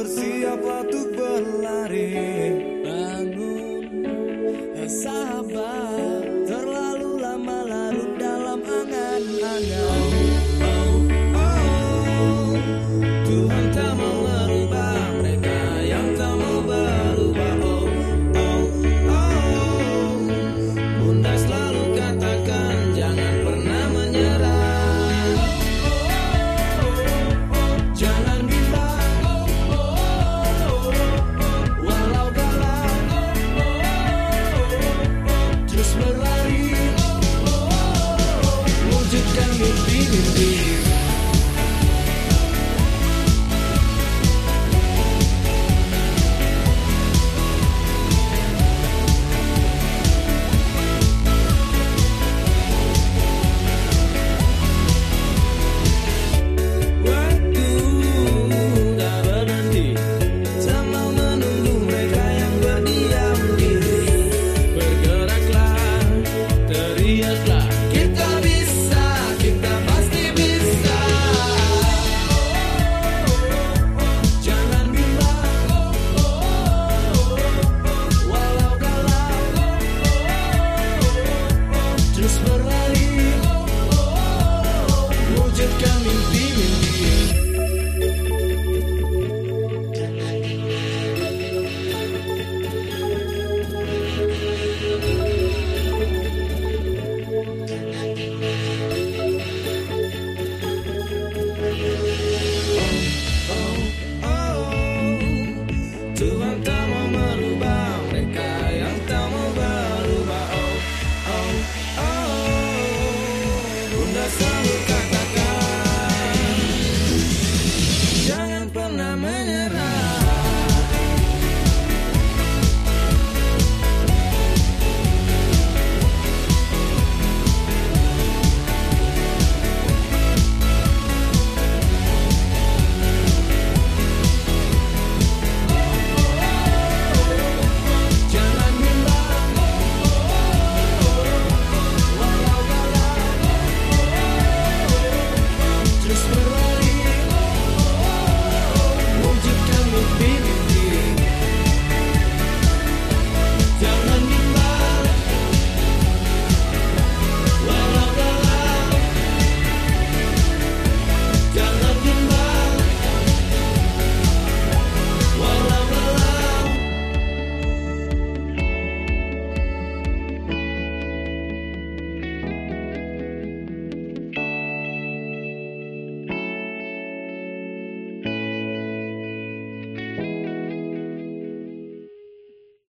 bersiap untuk berlari. Be leave it, leave. coração do